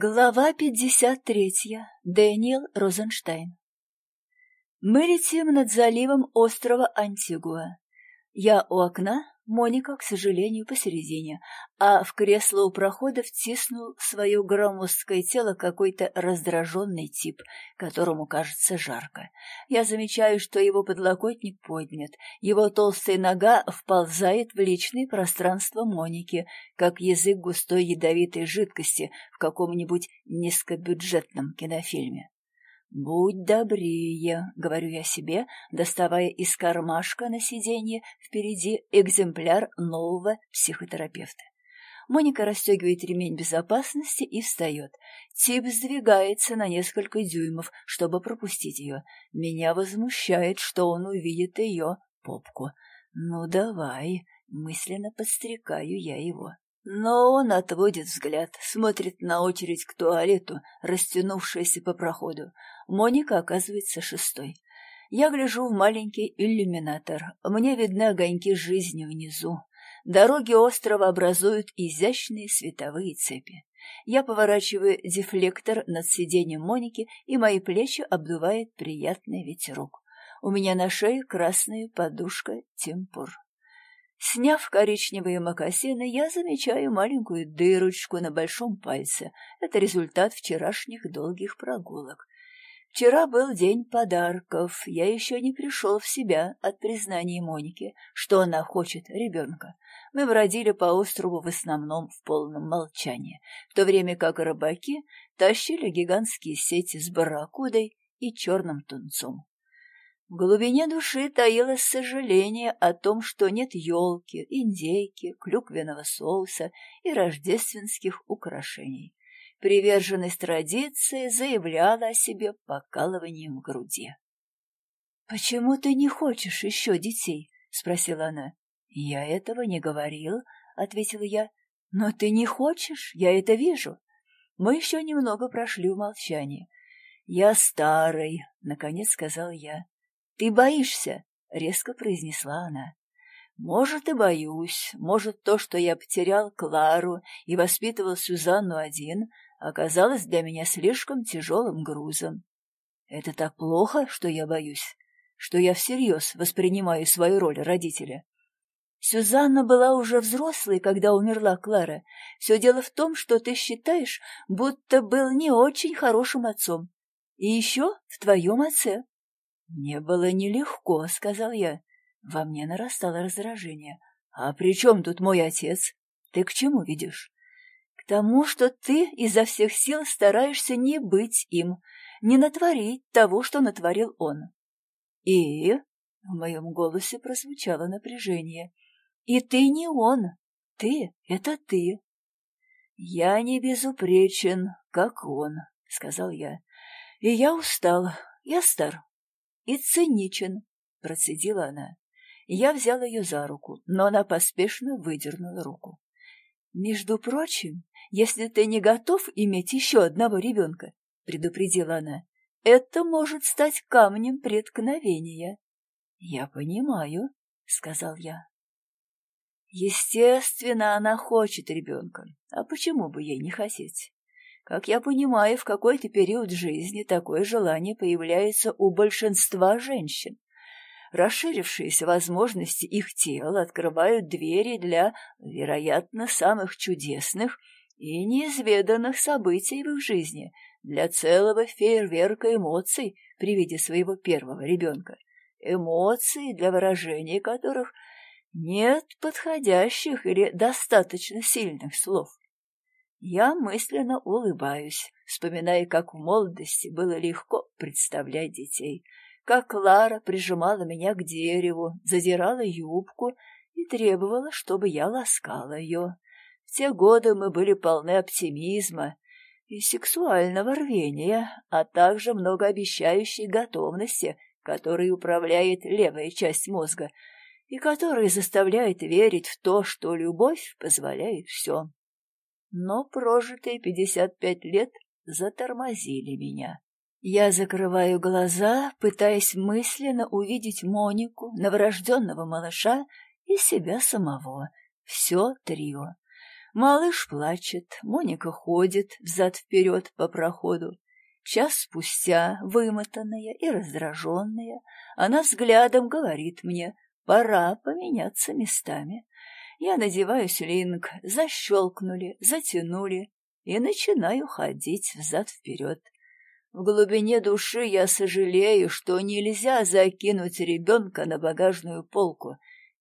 Глава 53. Дэниел Розенштайн. Мы летим над заливом острова Антигуа. Я у окна, Моника, к сожалению, посередине, а в кресло у прохода втиснул свое громоздкое тело какой-то раздраженный тип, которому кажется жарко. Я замечаю, что его подлокотник поднят, его толстая нога вползает в личное пространство Моники, как язык густой ядовитой жидкости в каком-нибудь низкобюджетном кинофильме. «Будь добрее», — говорю я себе, доставая из кармашка на сиденье впереди экземпляр нового психотерапевта. Моника расстегивает ремень безопасности и встает. Тип сдвигается на несколько дюймов, чтобы пропустить ее. Меня возмущает, что он увидит ее попку. «Ну давай», — мысленно подстрекаю я его. Но он отводит взгляд, смотрит на очередь к туалету, растянувшуюся по проходу. Моника оказывается шестой. Я гляжу в маленький иллюминатор. Мне видны огоньки жизни внизу. Дороги острова образуют изящные световые цепи. Я поворачиваю дефлектор над сиденьем Моники, и мои плечи обдувает приятный ветерок. У меня на шее красная подушка темпур. Сняв коричневые мокасины, я замечаю маленькую дырочку на большом пальце. Это результат вчерашних долгих прогулок. Вчера был день подарков. Я еще не пришел в себя от признания Моники, что она хочет ребенка. Мы бродили по острову в основном в полном молчании, в то время как рыбаки тащили гигантские сети с барракудой и черным тунцом. В глубине души таилось сожаление о том, что нет елки, индейки, клюквенного соуса и рождественских украшений. Приверженность традиции заявляла о себе покалыванием в груди. «Почему ты не хочешь еще детей?» — спросила она. «Я этого не говорил», — ответила я. «Но ты не хочешь, я это вижу». Мы еще немного прошли в молчании. «Я старый», — наконец сказал я. «Ты боишься?» — резко произнесла она. «Может, и боюсь. Может, то, что я потерял Клару и воспитывал Сюзанну один, оказалось для меня слишком тяжелым грузом. Это так плохо, что я боюсь, что я всерьез воспринимаю свою роль родителя. Сюзанна была уже взрослой, когда умерла Клара. Все дело в том, что ты считаешь, будто был не очень хорошим отцом. И еще в твоем отце. «Мне было нелегко», — сказал я. Во мне нарастало раздражение. «А при чем тут мой отец? Ты к чему ведешь?» «К тому, что ты изо всех сил стараешься не быть им, не натворить того, что натворил он». «И?» — в моем голосе прозвучало напряжение. «И ты не он. Ты — это ты». «Я не безупречен, как он», — сказал я. «И я устал, я стар, и циничен, — процедила она. Я взял ее за руку, но она поспешно выдернула руку. — Между прочим, если ты не готов иметь еще одного ребенка, — предупредила она, — это может стать камнем преткновения. — Я понимаю, — сказал я. Естественно, она хочет ребенка. А почему бы ей не хотеть? Как я понимаю, в какой-то период жизни такое желание появляется у большинства женщин. Расширившиеся возможности их тела открывают двери для, вероятно, самых чудесных и неизведанных событий в их жизни, для целого фейерверка эмоций при виде своего первого ребенка. Эмоций, для выражения которых нет подходящих или достаточно сильных слов. Я мысленно улыбаюсь, вспоминая, как в молодости было легко представлять детей, как Лара прижимала меня к дереву, задирала юбку и требовала, чтобы я ласкала ее. В те годы мы были полны оптимизма и сексуального рвения, а также многообещающей готовности, которой управляет левая часть мозга и которая заставляет верить в то, что любовь позволяет все но прожитые пятьдесят пять лет затормозили меня. Я закрываю глаза, пытаясь мысленно увидеть Монику, новорожденного малыша и себя самого. Все трио. Малыш плачет, Моника ходит взад-вперед по проходу. Час спустя, вымотанная и раздраженная, она взглядом говорит мне, пора поменяться местами. Я надеваю слинг, защелкнули, затянули и начинаю ходить взад-вперед. В глубине души я сожалею, что нельзя закинуть ребенка на багажную полку,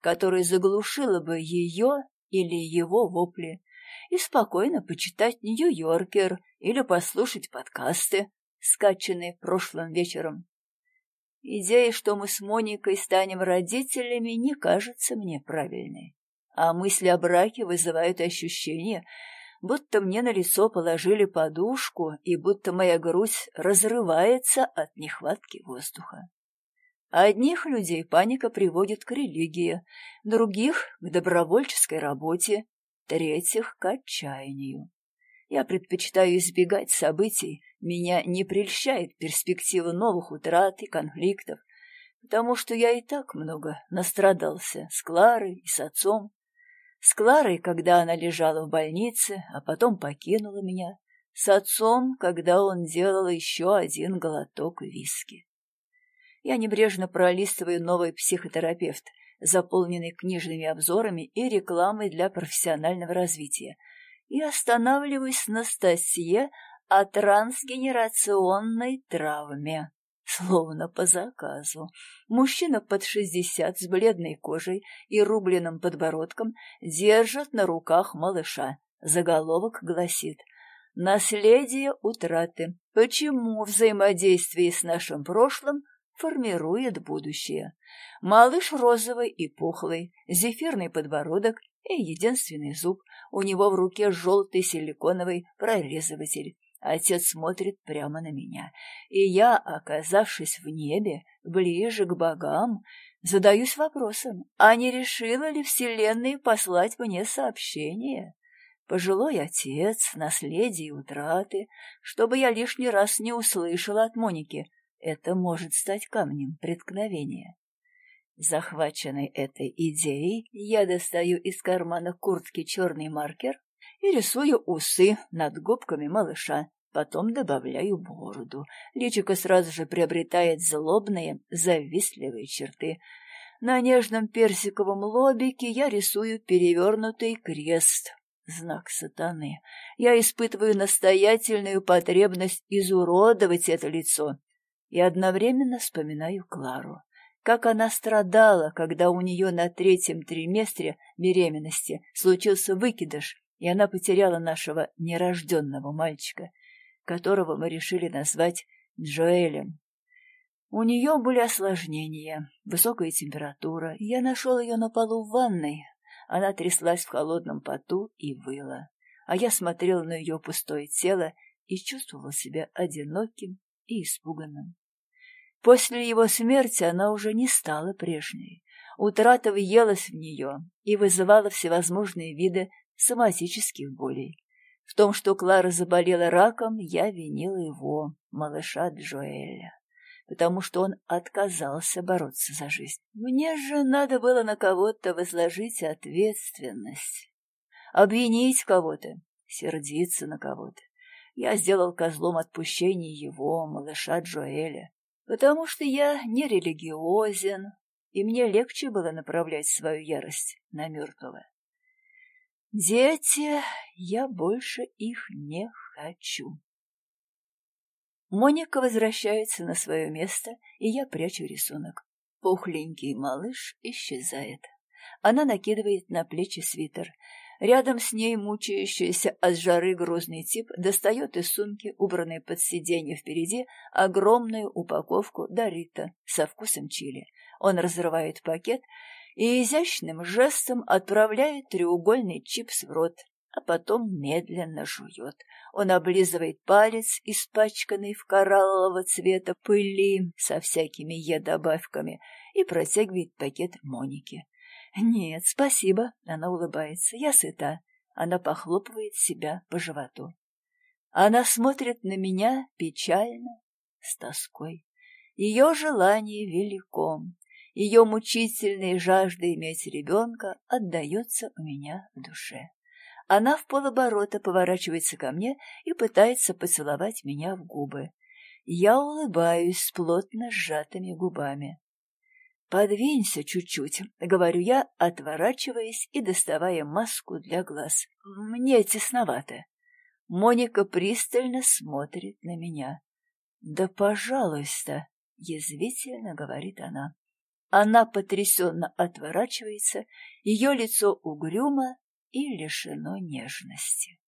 которая заглушила бы ее или его вопли, и спокойно почитать «Нью-Йоркер» или послушать подкасты, скачанные прошлым вечером. Идея, что мы с Моникой станем родителями, не кажется мне правильной, а мысли о браке вызывают ощущение, будто мне на лицо положили подушку и будто моя грудь разрывается от нехватки воздуха. Одних людей паника приводит к религии, других — к добровольческой работе, третьих — к отчаянию. Я предпочитаю избегать событий, меня не прельщает перспектива новых утрат и конфликтов, потому что я и так много настрадался с Кларой и с отцом. С Кларой, когда она лежала в больнице, а потом покинула меня. С отцом, когда он делал еще один глоток виски. Я небрежно пролистываю новый психотерапевт, заполненный книжными обзорами и рекламой для профессионального развития, и останавливаюсь на статье о трансгенерационной травме. Словно по заказу. Мужчина под шестьдесят с бледной кожей и рубленным подбородком держит на руках малыша. Заголовок гласит «Наследие утраты. Почему взаимодействие с нашим прошлым формирует будущее. Малыш розовый и пухлый, зефирный подбородок и единственный зуб. У него в руке желтый силиконовый прорезыватель. Отец смотрит прямо на меня, и я, оказавшись в небе, ближе к богам, задаюсь вопросом, а не решила ли Вселенная послать мне сообщение? Пожилой отец, наследие и утраты, чтобы я лишний раз не услышала от Моники — это может стать камнем преткновения. Захваченный этой идеей, я достаю из кармана куртки черный маркер и рисую усы над губками малыша, потом добавляю бороду. Личико сразу же приобретает злобные, завистливые черты. На нежном персиковом лобике я рисую перевернутый крест, знак сатаны. Я испытываю настоятельную потребность изуродовать это лицо, и одновременно вспоминаю Клару. Как она страдала, когда у нее на третьем триместре беременности случился выкидыш, и она потеряла нашего нерожденного мальчика, которого мы решили назвать Джоэлем. У нее были осложнения, высокая температура. Я нашел ее на полу в ванной. Она тряслась в холодном поту и выла. А я смотрел на ее пустое тело и чувствовал себя одиноким и испуганным. После его смерти она уже не стала прежней. Утрата въелась в нее и вызывала всевозможные виды соматических болей. В том, что Клара заболела раком, я винила его, малыша Джоэля, потому что он отказался бороться за жизнь. Мне же надо было на кого-то возложить ответственность, обвинить кого-то, сердиться на кого-то. Я сделал козлом отпущения его, малыша Джоэля, потому что я не религиозен, и мне легче было направлять свою ярость на мертвого. Дети, я больше их не хочу. Моника возвращается на свое место, и я прячу рисунок. Пухленький малыш исчезает. Она накидывает на плечи свитер. Рядом с ней мучающийся от жары грозный тип достает из сумки, убранной под сиденье впереди, огромную упаковку Дорита со вкусом чили. Он разрывает пакет и изящным жестом отправляет треугольный чипс в рот, а потом медленно жует. Он облизывает палец, испачканный в кораллового цвета пыли со всякими едобавками, и протягивает пакет Монике. «Нет, спасибо», — она улыбается, — «я сыта». Она похлопывает себя по животу. Она смотрит на меня печально, с тоской. Ее желание велико, ее мучительная жажда иметь ребенка отдается у меня в душе. Она в полоборота поворачивается ко мне и пытается поцеловать меня в губы. Я улыбаюсь с плотно сжатыми губами. «Подвинься чуть-чуть», — говорю я, отворачиваясь и доставая маску для глаз. «Мне тесновато». Моника пристально смотрит на меня. «Да пожалуйста», — язвительно говорит она. Она потрясенно отворачивается, ее лицо угрюмо и лишено нежности.